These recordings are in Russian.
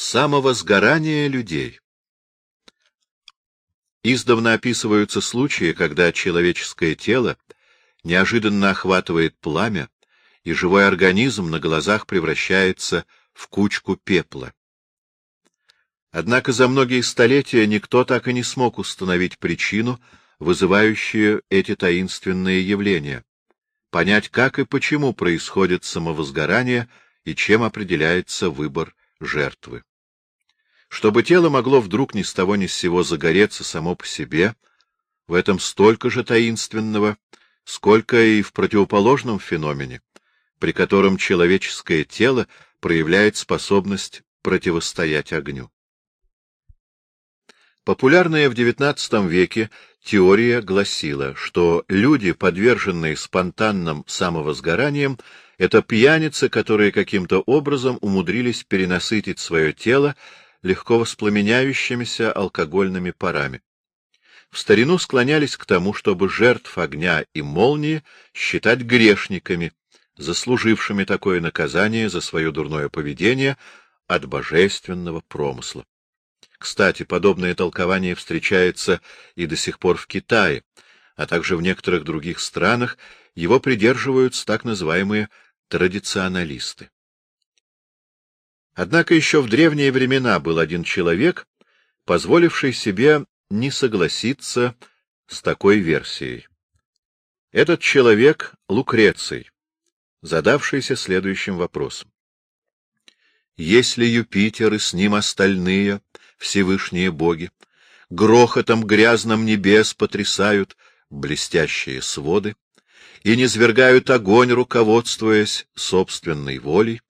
Самовозгорание людей Издавна описываются случаи, когда человеческое тело неожиданно охватывает пламя, и живой организм на глазах превращается в кучку пепла. Однако за многие столетия никто так и не смог установить причину, вызывающую эти таинственные явления, понять, как и почему происходит самовозгорание и чем определяется выбор жертвы. Чтобы тело могло вдруг ни с того ни с сего загореться само по себе, в этом столько же таинственного, сколько и в противоположном феномене, при котором человеческое тело проявляет способность противостоять огню. Популярная в XIX веке теория гласила, что люди, подверженные спонтанным самовозгораниям, это пьяницы, которые каким-то образом умудрились перенасытить свое тело легко воспламеняющимися алкогольными парами. В старину склонялись к тому, чтобы жертв огня и молнии считать грешниками, заслужившими такое наказание за свое дурное поведение от божественного промысла. Кстати, подобное толкование встречается и до сих пор в Китае, а также в некоторых других странах его придерживаются так называемые традиционалисты. Однако еще в древние времена был один человек, позволивший себе не согласиться с такой версией. Этот человек — Лукреций, задавшийся следующим вопросом. Если Юпитер и с ним остальные, Всевышние боги, грохотом грязным небес потрясают блестящие своды и низвергают огонь, руководствуясь собственной волей,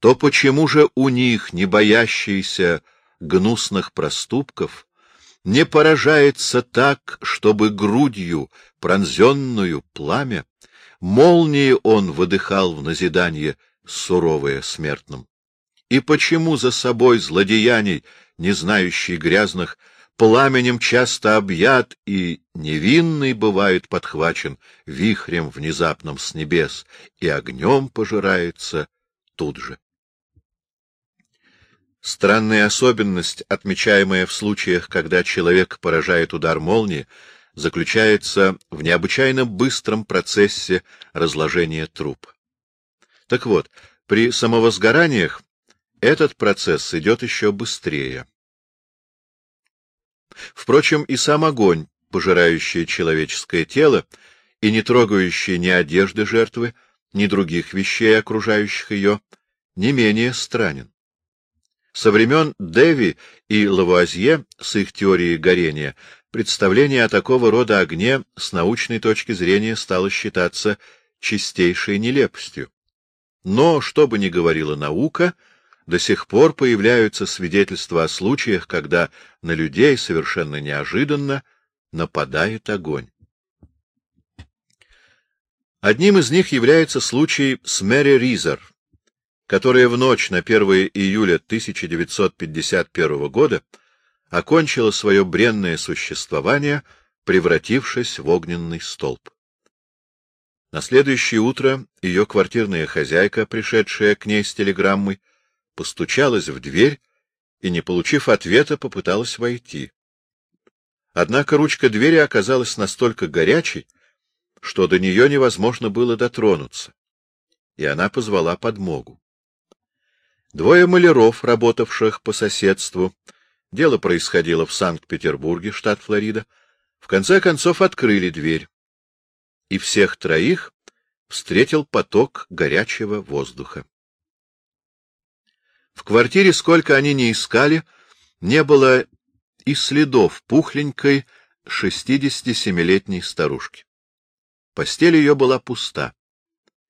то почему же у них, не боящиеся гнусных проступков, не поражается так, чтобы грудью, пронзенную пламя, молнии он выдыхал в назидание суровое смертным? И почему за собой злодеяний, не знающий грязных, пламенем часто объят и невинный бывает подхвачен вихрем внезапным с небес и огнем пожирается тут же? Странная особенность, отмечаемая в случаях, когда человек поражает удар молнии, заключается в необычайно быстром процессе разложения труп. Так вот, при самовозгораниях этот процесс идет еще быстрее. Впрочем, и сам огонь, пожирающий человеческое тело и не трогающий ни одежды жертвы, ни других вещей, окружающих ее, не менее странен. Со времен Деви и Лавуазье с их теорией горения представление о такого рода огне с научной точки зрения стало считаться чистейшей нелепостью. Но, что бы ни говорила наука, до сих пор появляются свидетельства о случаях, когда на людей совершенно неожиданно нападает огонь. Одним из них является случай с Мэри Ризер, которая в ночь на 1 июля 1951 года окончила свое бренное существование, превратившись в огненный столб. На следующее утро ее квартирная хозяйка, пришедшая к ней с телеграммой, постучалась в дверь и, не получив ответа, попыталась войти. Однако ручка двери оказалась настолько горячей, что до нее невозможно было дотронуться, и она позвала подмогу. Двое маляров, работавших по соседству, дело происходило в Санкт-Петербурге, штат Флорида, в конце концов открыли дверь. И всех троих встретил поток горячего воздуха. В квартире, сколько они ни искали, не было и следов пухленькой 67-летней старушки. Постель ее была пуста,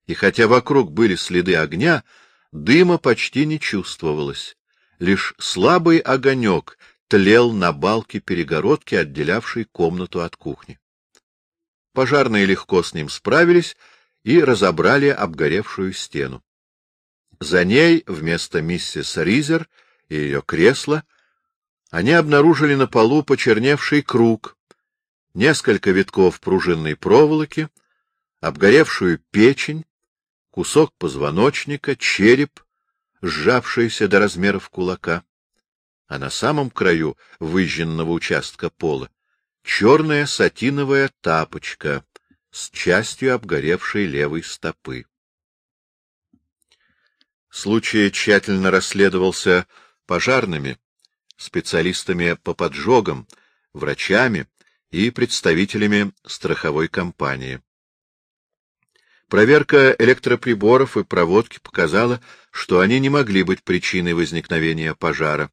и хотя вокруг были следы огня, Дыма почти не чувствовалось. Лишь слабый огонек тлел на балке перегородки, отделявшей комнату от кухни. Пожарные легко с ним справились и разобрали обгоревшую стену. За ней, вместо миссис Ризер и ее кресла, они обнаружили на полу почерневший круг, несколько витков пружинной проволоки, обгоревшую печень, кусок позвоночника, череп, сжавшийся до размеров кулака. а на самом краю выжженного участка пола черная сатиновая тапочка с частью обгоревшей левой стопы. Случай тщательно расследовался пожарными, специалистами по поджогам, врачами и представителями страховой компании. Проверка электроприборов и проводки показала, что они не могли быть причиной возникновения пожара.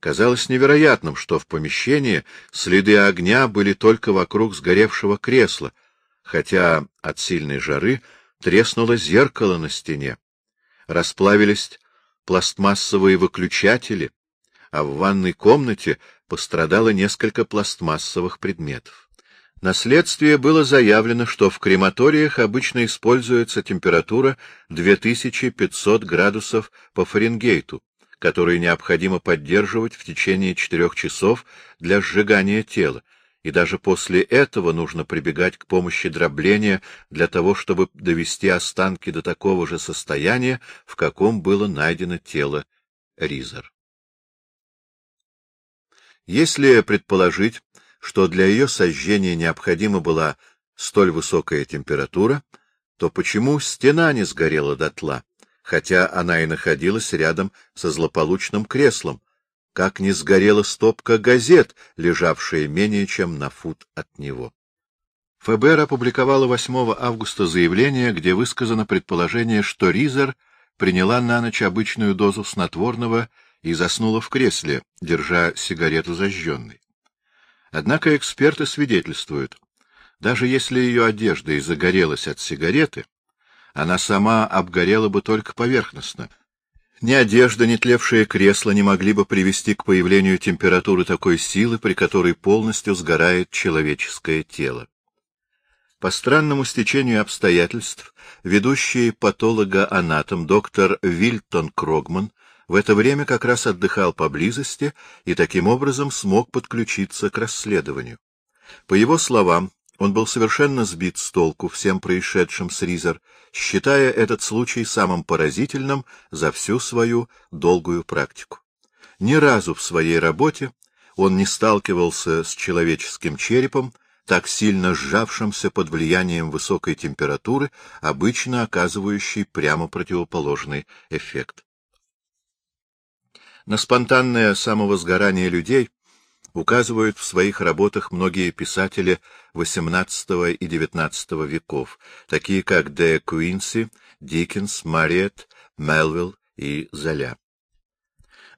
Казалось невероятным, что в помещении следы огня были только вокруг сгоревшего кресла, хотя от сильной жары треснуло зеркало на стене. Расплавились пластмассовые выключатели, а в ванной комнате пострадало несколько пластмассовых предметов. На следствии было заявлено, что в крематориях обычно используется температура 2500 градусов по Фаренгейту, которые необходимо поддерживать в течение четырех часов для сжигания тела, и даже после этого нужно прибегать к помощи дробления для того, чтобы довести останки до такого же состояния, в каком было найдено тело Ризер. Если предположить, что для ее сожжения необходима была столь высокая температура, то почему стена не сгорела дотла? хотя она и находилась рядом со злополучным креслом, как не сгорела стопка газет, лежавшая менее чем на фут от него. ФБР опубликовало 8 августа заявление, где высказано предположение, что Ризер приняла на ночь обычную дозу снотворного и заснула в кресле, держа сигарету зажженной. Однако эксперты свидетельствуют, даже если ее одежда и загорелась от сигареты, она сама обгорела бы только поверхностно. Ни одежда, ни тлевшее кресло не могли бы привести к появлению температуры такой силы, при которой полностью сгорает человеческое тело. По странному стечению обстоятельств, ведущий патолога-анатом доктор Вильтон Крогман в это время как раз отдыхал поблизости и таким образом смог подключиться к расследованию. По его словам, он был совершенно сбит с толку всем происшедшим с Ризер, считая этот случай самым поразительным за всю свою долгую практику. Ни разу в своей работе он не сталкивался с человеческим черепом, так сильно сжавшимся под влиянием высокой температуры, обычно оказывающей прямо противоположный эффект. На спонтанное самовозгорание людей указывают в своих работах многие писатели XVIII и XIX веков, такие как Д. Куинси, Диккенс, Мариет, Мелвилл и Золя.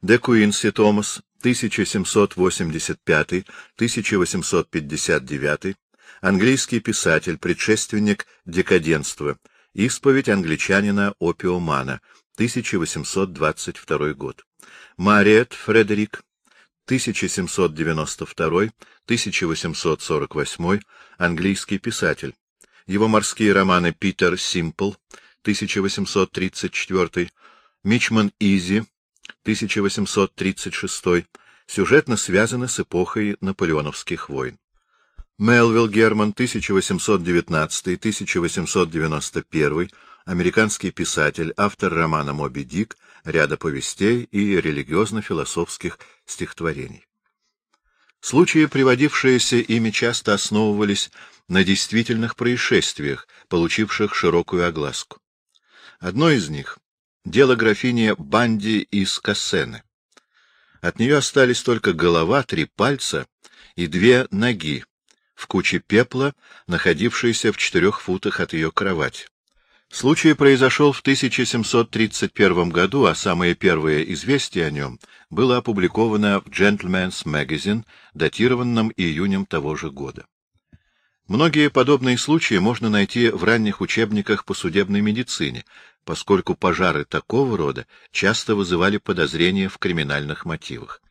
Д. Куинси Томас, 1785-1859, английский писатель, предшественник декаденства, исповедь англичанина Опиумана, 1822 год. Мариет Фредерик, 1792-1848, английский писатель. Его морские романы «Питер Симпл», 1834, «Мичман Изи», 1836, сюжетно связаны с эпохой наполеоновских войн. Мелвилл Герман, 1819-1891, американский писатель, автор романа «Моби Дик», ряда повестей и религиозно-философских стихотворений. Случаи, приводившиеся ими, часто основывались на действительных происшествиях, получивших широкую огласку. Одно из них — дело графини Банди из Кассены. От нее остались только голова, три пальца и две ноги в куче пепла, находившейся в четырех футах от ее кровати. Случай произошел в 1731 году, а самое первое известие о нем было опубликовано в Gentleman's Magazine, датированном июнем того же года. Многие подобные случаи можно найти в ранних учебниках по судебной медицине, поскольку пожары такого рода часто вызывали подозрения в криминальных мотивах.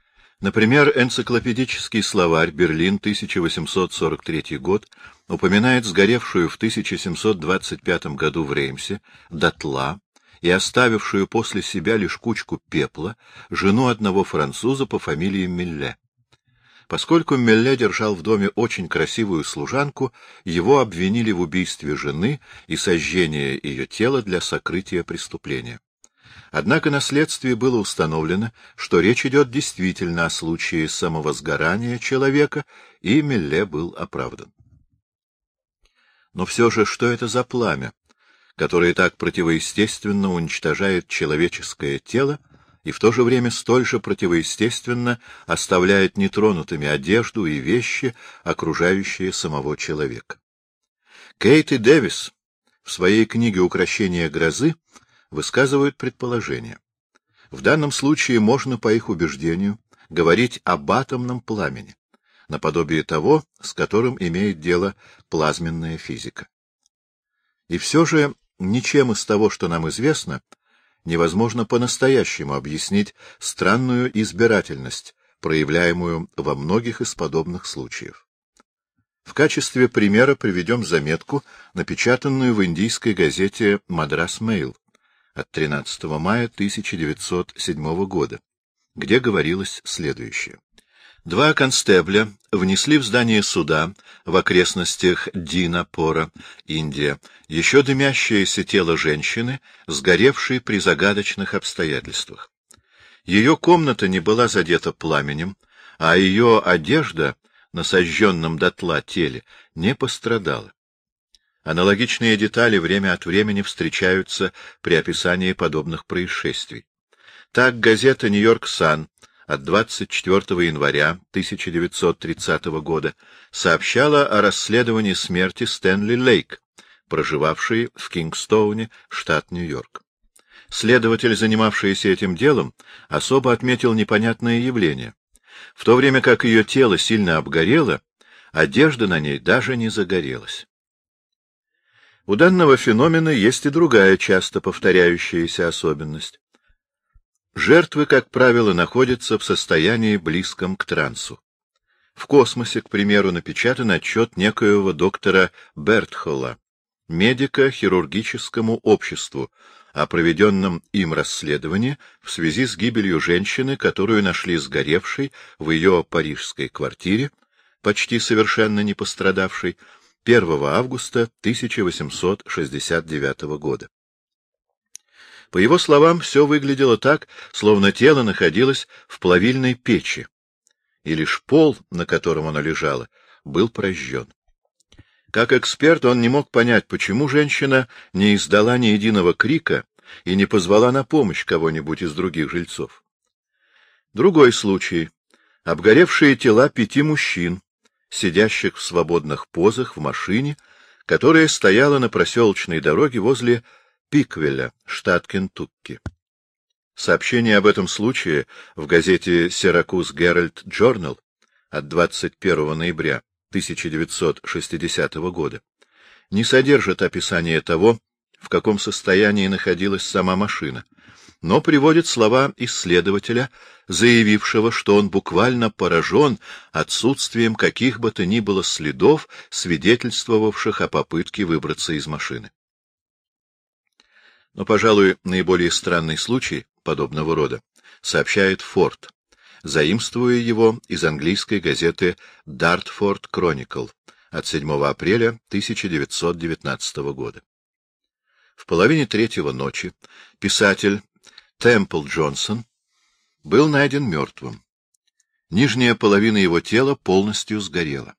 Например, энциклопедический словарь «Берлин, 1843 год» упоминает сгоревшую в 1725 году в Реймсе дотла и оставившую после себя лишь кучку пепла жену одного француза по фамилии Милле. Поскольку Мелле держал в доме очень красивую служанку, его обвинили в убийстве жены и сожжении ее тела для сокрытия преступления. Однако на следствии было установлено, что речь идет действительно о случае самовозгорания человека, и Мелле был оправдан. Но все же, что это за пламя, которое так противоестественно уничтожает человеческое тело и в то же время столь же противоестественно оставляет нетронутыми одежду и вещи, окружающие самого человека? Кейт и Дэвис в своей книге «Укращение грозы» высказывают предположение. В данном случае можно, по их убеждению, говорить об атомном пламени, наподобие того, с которым имеет дело плазменная физика. И все же ничем из того, что нам известно, невозможно по-настоящему объяснить странную избирательность, проявляемую во многих из подобных случаев. В качестве примера приведем заметку, напечатанную в индийской газете «Мадрас Мейл» от 13 мая 1907 года, где говорилось следующее. Два констебля внесли в здание суда в окрестностях Динапора, Индия, еще дымящееся тело женщины, сгоревшей при загадочных обстоятельствах. Ее комната не была задета пламенем, а ее одежда на сожженном дотла теле не пострадала. Аналогичные детали время от времени встречаются при описании подобных происшествий. Так газета «Нью-Йорк Сан» от 24 января 1930 года сообщала о расследовании смерти Стэнли Лейк, проживавшей в Кингстоуне, штат Нью-Йорк. Следователь, занимавшийся этим делом, особо отметил непонятное явление. В то время как ее тело сильно обгорело, одежда на ней даже не загорелась. У данного феномена есть и другая часто повторяющаяся особенность. Жертвы, как правило, находятся в состоянии близком к трансу. В космосе, к примеру, напечатан отчет некоего доктора Бертхолла, медика хирургическому обществу, о проведенном им расследовании в связи с гибелью женщины, которую нашли сгоревшей в ее парижской квартире, почти совершенно не пострадавшей, 1 августа 1869 года. По его словам, все выглядело так, словно тело находилось в плавильной печи, и лишь пол, на котором оно лежало, был прожжен. Как эксперт он не мог понять, почему женщина не издала ни единого крика и не позвала на помощь кого-нибудь из других жильцов. Другой случай. Обгоревшие тела пяти мужчин, сидящих в свободных позах в машине, которая стояла на проселочной дороге возле Пиквеля, штат Кентукки. Сообщение об этом случае в газете «Сиракуз Геральт Джорнал» от 21 ноября 1960 года не содержит описания того, в каком состоянии находилась сама машина, но приводит слова исследователя, заявившего, что он буквально поражен отсутствием каких бы то ни было следов, свидетельствовавших о попытке выбраться из машины. Но, пожалуй, наиболее странный случай подобного рода сообщает Форд, заимствуя его из английской газеты «Дартфорд Кроникл» от 7 апреля 1919 года. В половине третьего ночи писатель Темпл Джонсон был найден мертвым. Нижняя половина его тела полностью сгорела.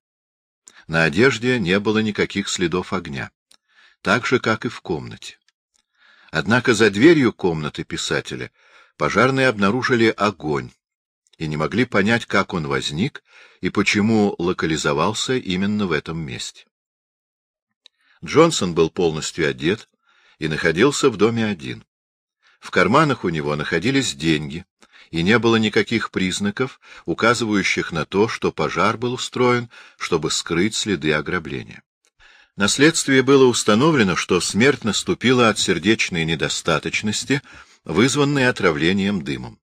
На одежде не было никаких следов огня, так же, как и в комнате. Однако за дверью комнаты писателя пожарные обнаружили огонь и не могли понять, как он возник и почему локализовался именно в этом месте. Джонсон был полностью одет и находился в доме один. В карманах у него находились деньги, и не было никаких признаков, указывающих на то, что пожар был устроен, чтобы скрыть следы ограбления. На следствии было установлено, что смерть наступила от сердечной недостаточности, вызванной отравлением дымом.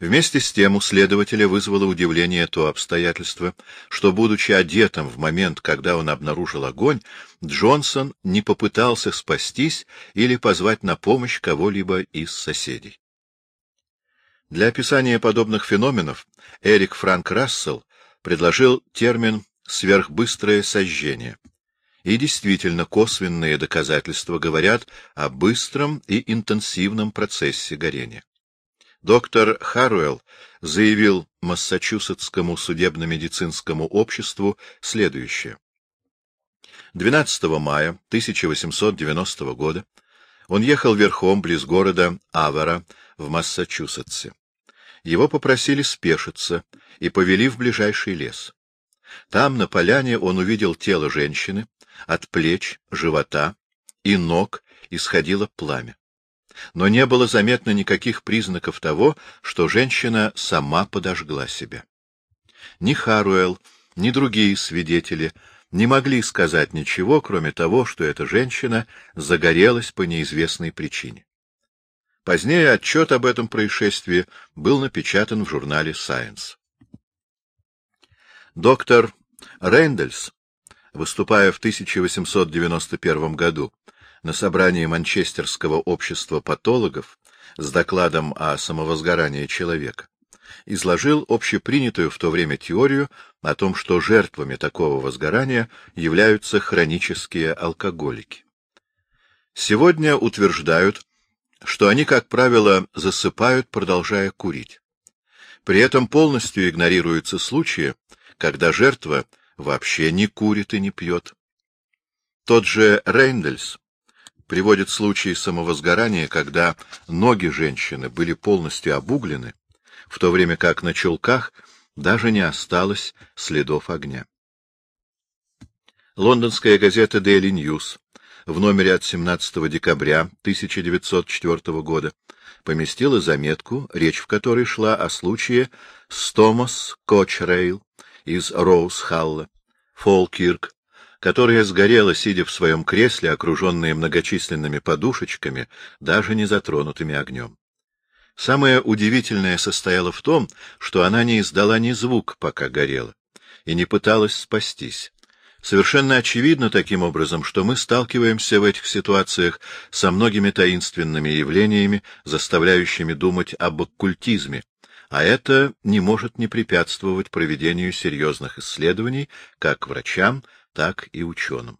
Вместе с тем у следователя вызвало удивление то обстоятельство, что, будучи одетым в момент, когда он обнаружил огонь, Джонсон не попытался спастись или позвать на помощь кого-либо из соседей. Для описания подобных феноменов Эрик Франк Рассел предложил термин «сверхбыстрое сожжение», И действительно, косвенные доказательства говорят о быстром и интенсивном процессе горения. Доктор Харуэлл заявил Массачусетскому судебно-медицинскому обществу следующее. 12 мая 1890 года он ехал верхом близ города Авера в Массачусетсе. Его попросили спешиться и повели в ближайший лес. Там, на поляне, он увидел тело женщины, от плеч, живота и ног исходило пламя. Но не было заметно никаких признаков того, что женщина сама подожгла себя. Ни Харуэл, ни другие свидетели не могли сказать ничего, кроме того, что эта женщина загорелась по неизвестной причине. Позднее отчет об этом происшествии был напечатан в журнале Science. Доктор Рейндельс, выступая в 1891 году на собрании Манчестерского общества патологов с докладом о самовозгорании человека, изложил общепринятую в то время теорию о том, что жертвами такого возгорания являются хронические алкоголики. Сегодня утверждают, что они, как правило, засыпают, продолжая курить. При этом полностью игнорируются случаи, когда жертва вообще не курит и не пьет. Тот же Рейндельс приводит случаи самовозгорания, когда ноги женщины были полностью обуглены, в то время как на чулках даже не осталось следов огня. Лондонская газета Daily News в номере от 17 декабря 1904 года поместила заметку, речь в которой шла о случае с Томас Кочрейл из Роуз-Халла, Фолкирк, которая сгорела, сидя в своем кресле, окруженная многочисленными подушечками, даже не затронутыми огнем. Самое удивительное состояло в том, что она не издала ни звук, пока горела, и не пыталась спастись. Совершенно очевидно таким образом, что мы сталкиваемся в этих ситуациях со многими таинственными явлениями, заставляющими думать об оккультизме, а это не может не препятствовать проведению серьезных исследований как врачам, так и ученым.